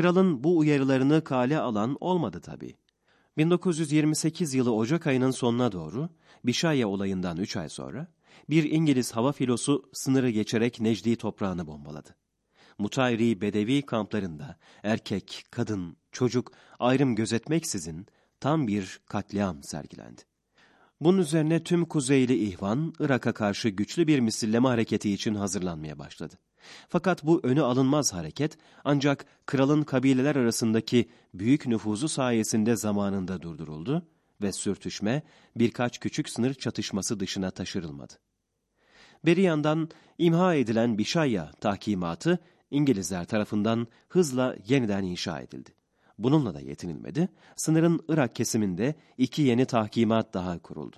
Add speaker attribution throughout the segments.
Speaker 1: Kralın bu uyarılarını kale alan olmadı tabii. 1928 yılı Ocak ayının sonuna doğru, Bişaya olayından 3 ay sonra, bir İngiliz hava filosu sınırı geçerek Necdi toprağını bombaladı. Mutayri Bedevi kamplarında erkek, kadın, çocuk ayrım gözetmeksizin tam bir katliam sergilendi. Bunun üzerine tüm Kuzeyli İhvan, Irak'a karşı güçlü bir misilleme hareketi için hazırlanmaya başladı. Fakat bu önü alınmaz hareket ancak kralın kabileler arasındaki büyük nüfuzu sayesinde zamanında durduruldu ve sürtüşme birkaç küçük sınır çatışması dışına taşırılmadı. Beri yandan imha edilen Bişaya tahkimatı İngilizler tarafından hızla yeniden inşa edildi. Bununla da yetinilmedi, sınırın Irak kesiminde iki yeni tahkimat daha kuruldu.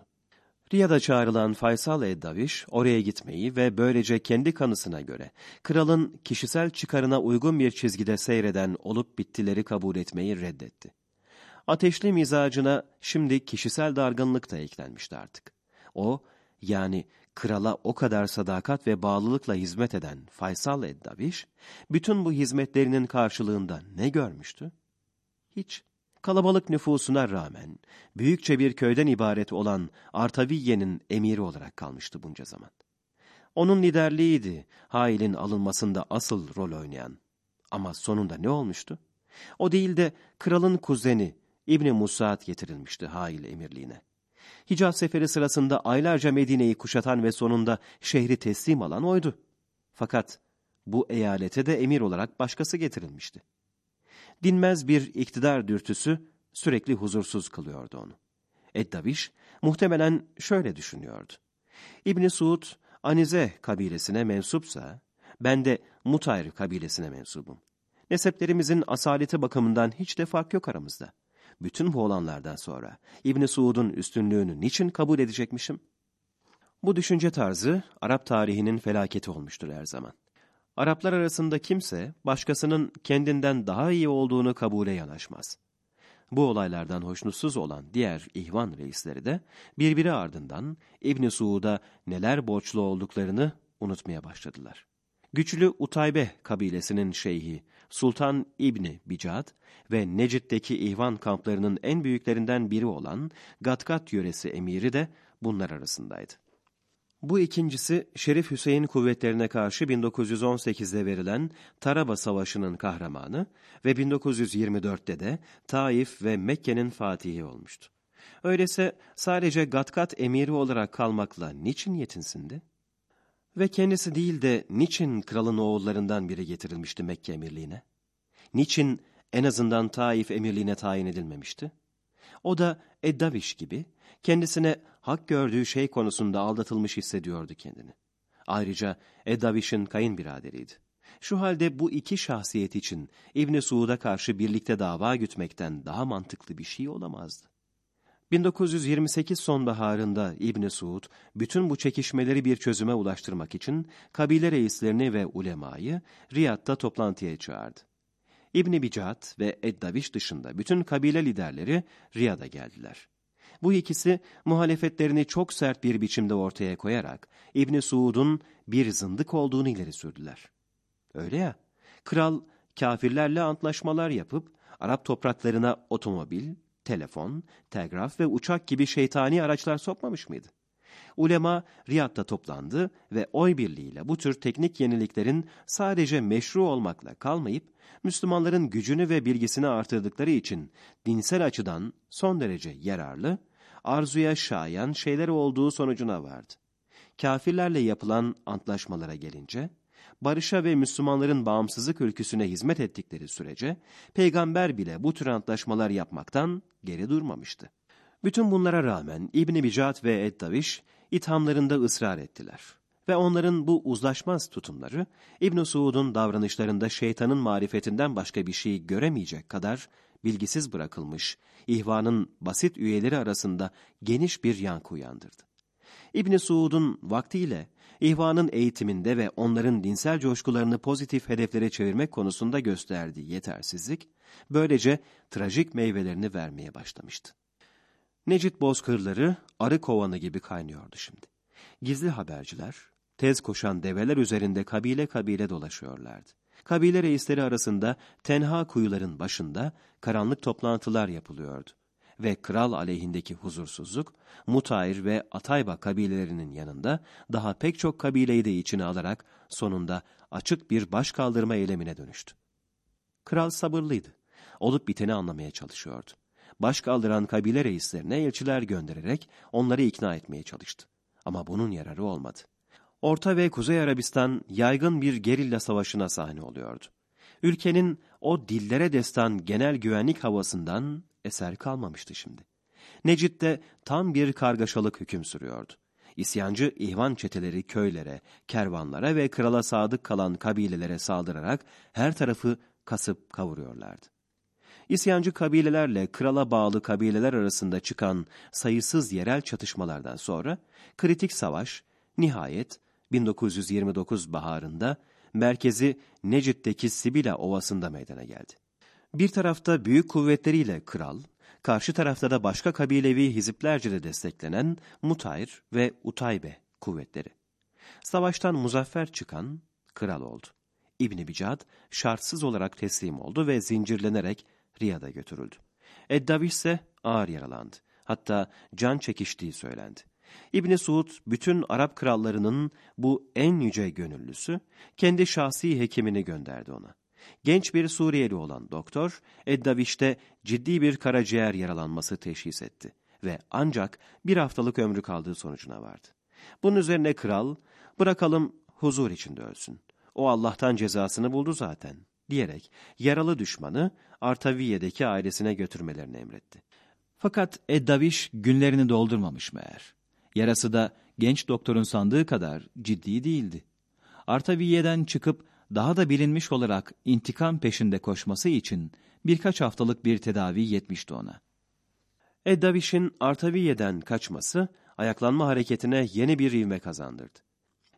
Speaker 1: Riyad'a çağrılan Faysal Eddaviş oraya gitmeyi ve böylece kendi kanısına göre kralın kişisel çıkarına uygun bir çizgide seyreden olup bittileri kabul etmeyi reddetti. Ateşli mizacına şimdi kişisel dargınlık da eklenmişti artık. O, yani krala o kadar sadakat ve bağlılıkla hizmet eden Faysal Eddaviş, bütün bu hizmetlerinin karşılığında ne görmüştü? Hiç. Kalabalık nüfusuna rağmen büyükçe bir köyden ibaret olan Artaviye'nin emiri olarak kalmıştı bunca zaman. Onun liderliğiydi Hail'in alınmasında asıl rol oynayan. Ama sonunda ne olmuştu? O değil de kralın kuzeni İbni Musa'd getirilmişti Hail emirliğine. Hicaz seferi sırasında aylarca Medine'yi kuşatan ve sonunda şehri teslim alan oydu. Fakat bu eyalete de emir olarak başkası getirilmişti dinmez bir iktidar dürtüsü sürekli huzursuz kılıyordu onu. Eddaviş muhtemelen şöyle düşünüyordu. İbni Suud, Anize kabilesine mensupsa, ben de Mutayr kabilesine mensubum. Neseplerimizin asaleti bakımından hiç de fark yok aramızda. Bütün bu olanlardan sonra İbni Suud'un üstünlüğünü niçin kabul edecekmişim? Bu düşünce tarzı Arap tarihinin felaketi olmuştur her zaman. Araplar arasında kimse başkasının kendinden daha iyi olduğunu kabule yanaşmaz. Bu olaylardan hoşnutsuz olan diğer ihvan reisleri de birbiri ardından İbni Suud'a neler borçlu olduklarını unutmaya başladılar. Güçlü Utaybe kabilesinin şeyhi Sultan İbni Bicad ve Necid'deki ihvan kamplarının en büyüklerinden biri olan Gatkat yöresi emiri de bunlar arasındaydı. Bu ikincisi Şerif Hüseyin kuvvetlerine karşı 1918'de verilen Taraba Savaşı'nın kahramanı ve 1924'te de Taif ve Mekke'nin fatihi olmuştu. Öyleyse sadece Gatkat emiri olarak kalmakla niçin yetinsindi? Ve kendisi değil de niçin kralın oğullarından biri getirilmişti Mekke emirliğine? Niçin en azından Taif emirliğine tayin edilmemişti? O da Eddaviş gibi kendisine hak gördüğü şey konusunda aldatılmış hissediyordu kendini. Ayrıca Eddaviş'in kayınbiraderiydi. Şu halde bu iki şahsiyet için İbni Suud'a karşı birlikte dava gütmekten daha mantıklı bir şey olamazdı. 1928 sonbaharında İbni Suud, bütün bu çekişmeleri bir çözüme ulaştırmak için kabile reislerini ve ulemayı Riyad'da toplantıya çağırdı. İbni Bicat ve Eddaviş dışında bütün kabile liderleri Riyad'a geldiler. Bu ikisi muhalefetlerini çok sert bir biçimde ortaya koyarak İbni Suud'un bir zındık olduğunu ileri sürdüler. Öyle ya, kral kafirlerle antlaşmalar yapıp Arap topraklarına otomobil, telefon, telgraf ve uçak gibi şeytani araçlar sokmamış mıydı? Ulema Riyad'da toplandı ve oy birliğiyle bu tür teknik yeniliklerin sadece meşru olmakla kalmayıp Müslümanların gücünü ve bilgisini artırdıkları için dinsel açıdan son derece yararlı, arzuya şayan şeyler olduğu sonucuna vardı. Kafirlerle yapılan antlaşmalara gelince, barışa ve Müslümanların bağımsızlık ülküsüne hizmet ettikleri sürece, peygamber bile bu tür antlaşmalar yapmaktan geri durmamıştı. Bütün bunlara rağmen İbni Bicat ve Eddaviş ithamlarında ısrar ettiler. Ve onların bu uzlaşmaz tutumları İbn Suud'un davranışlarında şeytanın marifetinden başka bir şey göremeyecek kadar bilgisiz bırakılmış, ihvanın basit üyeleri arasında geniş bir yankı uyandırdı. İbn Suud'un vaktiyle ihvanın eğitiminde ve onların dinsel coşkularını pozitif hedeflere çevirmek konusunda gösterdiği yetersizlik, böylece trajik meyvelerini vermeye başlamıştı. Necit bozkırları arı kovanı gibi kaynıyordu şimdi. Gizli haberciler, tez koşan develer üzerinde kabile kabile dolaşıyorlardı. Kabile reisleri arasında tenha kuyuların başında karanlık toplantılar yapılıyordu. Ve kral aleyhindeki huzursuzluk, Mutayr ve Atayba kabilelerinin yanında daha pek çok kabileyi de içine alarak sonunda açık bir baş kaldırma eylemine dönüştü. Kral sabırlıydı. Olup biteni anlamaya çalışıyordu. Baş kaldıran kabile reislerine elçiler göndererek onları ikna etmeye çalıştı. Ama bunun yararı olmadı. Orta ve Kuzey Arabistan yaygın bir gerilla savaşına sahne oluyordu. Ülkenin o dillere destan genel güvenlik havasından eser kalmamıştı şimdi. Necit'te tam bir kargaşalık hüküm sürüyordu. İsyancı ihvan çeteleri köylere, kervanlara ve krala sadık kalan kabilelere saldırarak her tarafı kasıp kavuruyorlardı. İsyancı kabilelerle krala bağlı kabileler arasında çıkan sayısız yerel çatışmalardan sonra kritik savaş nihayet 1929 baharında merkezi Necit'teki Sibila Ovası'nda meydana geldi. Bir tarafta büyük kuvvetleriyle kral, karşı tarafta da başka kabilevi hiziplerce de desteklenen Mutayr ve Utaybe kuvvetleri. Savaştan muzaffer çıkan kral oldu. İbni Bicad şartsız olarak teslim oldu ve zincirlenerek Riyad'a götürüldü. Eddaviş ise ağır yaralandı. Hatta can çekiştiği söylendi. İbni Suud bütün Arap krallarının bu en yüce gönüllüsü kendi şahsi hekimini gönderdi ona. Genç bir Suriyeli olan doktor Eddaviş'te ciddi bir karaciğer yaralanması teşhis etti ve ancak bir haftalık ömrü kaldığı sonucuna vardı. Bunun üzerine kral bırakalım huzur içinde ölsün. O Allah'tan cezasını buldu zaten diyerek yaralı düşmanı Artaviye'deki ailesine götürmelerini emretti.
Speaker 2: Fakat Eddaviş günlerini doldurmamış meğer. Yarası da genç doktorun sandığı kadar ciddi değildi. Artaviye'den çıkıp daha da bilinmiş olarak intikam peşinde koşması için birkaç haftalık bir tedavi yetmişti ona.
Speaker 1: Eddaviş'in Artaviye'den kaçması ayaklanma hareketine yeni bir ivme kazandırdı.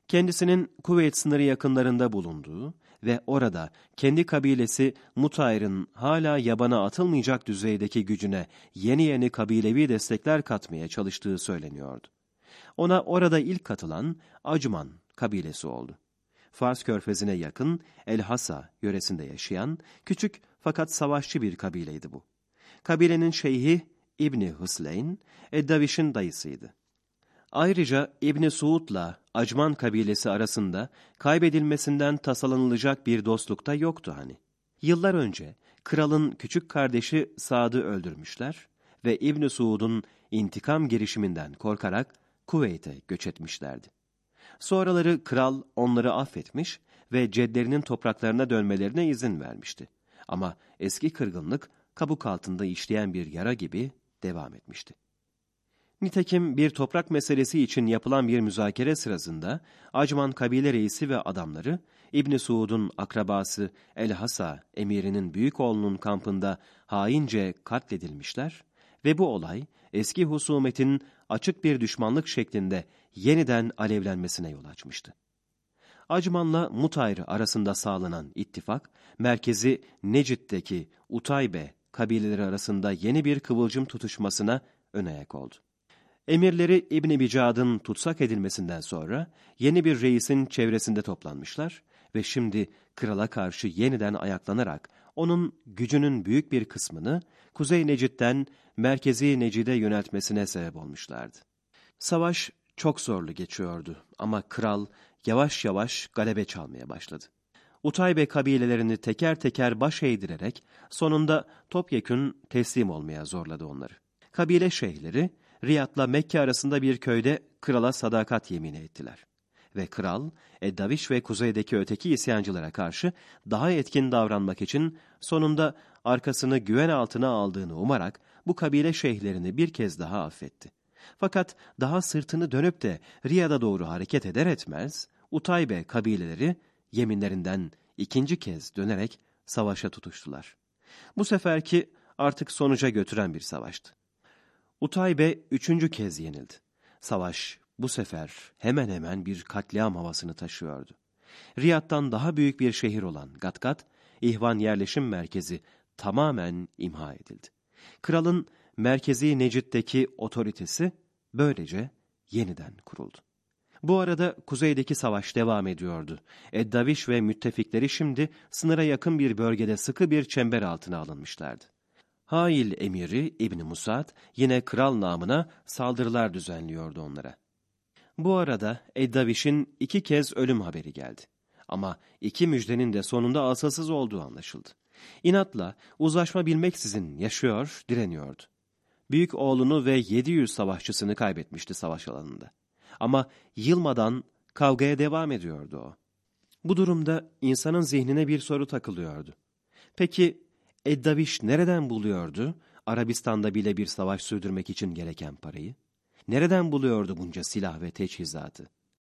Speaker 1: Kendisinin Kuveyt sınırı yakınlarında bulunduğu ve orada kendi kabilesi Mutayr'ın hala yabana atılmayacak düzeydeki gücüne yeni yeni kabilevi destekler katmaya çalıştığı söyleniyordu. Ona orada ilk katılan Acman kabilesi oldu. Fars körfezine yakın El Hasa yöresinde yaşayan küçük fakat savaşçı bir kabileydi bu. Kabilenin şeyhi İbni Hısleyn, Eddaviş'in dayısıydı. Ayrıca İbni Suud'la Acman kabilesi arasında kaybedilmesinden tasalanılacak bir dostluk da yoktu hani. Yıllar önce kralın küçük kardeşi Sad'ı öldürmüşler ve İbni Suud'un intikam girişiminden korkarak Kuveyt'e göç etmişlerdi. Sonraları kral onları affetmiş ve cedlerinin topraklarına dönmelerine izin vermişti. Ama eski kırgınlık kabuk altında işleyen bir yara gibi devam etmişti. Nitekim bir toprak meselesi için yapılan bir müzakere sırasında Acman kabile reisi ve adamları İbni Suud'un akrabası El-Hasa emirinin büyük oğlunun kampında haince katledilmişler ve bu olay eski husumetin açık bir düşmanlık şeklinde yeniden alevlenmesine yol açmıştı. Acman'la Mutayr arasında sağlanan ittifak, merkezi Necit'teki Utaybe kabileleri arasında yeni bir kıvılcım tutuşmasına ön ayak oldu. Emirleri İbni Bicad'ın tutsak edilmesinden sonra yeni bir reisin çevresinde toplanmışlar ve şimdi krala karşı yeniden ayaklanarak onun gücünün büyük bir kısmını Kuzey Necit'ten merkezi Necid'e yöneltmesine sebep olmuşlardı. Savaş çok zorlu geçiyordu ama kral yavaş yavaş galebe çalmaya başladı. Utaybe kabilelerini teker teker baş eğdirerek sonunda topyekün teslim olmaya zorladı onları. Kabile şeyhleri Riyad'la Mekke arasında bir köyde krala sadakat yemini ettiler. Ve kral, Eddaviş ve kuzeydeki öteki isyancılara karşı daha etkin davranmak için sonunda arkasını güven altına aldığını umarak bu kabile şeyhlerini bir kez daha affetti. Fakat daha sırtını dönüp de Riyad'a doğru hareket eder etmez, Utaybe kabileleri yeminlerinden ikinci kez dönerek savaşa tutuştular. Bu seferki artık sonuca götüren bir savaştı. Utaybe üçüncü kez yenildi. Savaş bu sefer hemen hemen bir katliam havasını taşıyordu. Riyad'dan daha büyük bir şehir olan Gatgat, İhvan yerleşim merkezi tamamen imha edildi. Kralın merkezi Necit'teki otoritesi böylece yeniden kuruldu. Bu arada kuzeydeki savaş devam ediyordu. Eddaviş ve müttefikleri şimdi sınıra yakın bir bölgede sıkı bir çember altına alınmışlardı. Hail emiri İbni Musad yine kral namına saldırılar düzenliyordu onlara. Bu arada Eddaviş'in iki kez ölüm haberi geldi. Ama iki müjdenin de sonunda asılsız olduğu anlaşıldı. İnatla uzlaşma bilmeksizin yaşıyor, direniyordu. Büyük oğlunu ve 700 savaşçısını kaybetmişti savaş alanında. Ama yılmadan kavgaya devam ediyordu o. Bu durumda insanın zihnine bir soru takılıyordu. Peki Eddaviş nereden buluyordu Arabistan'da bile bir savaş sürdürmek için gereken parayı? Nereden buluyordu bunca silah ve teçhizatı?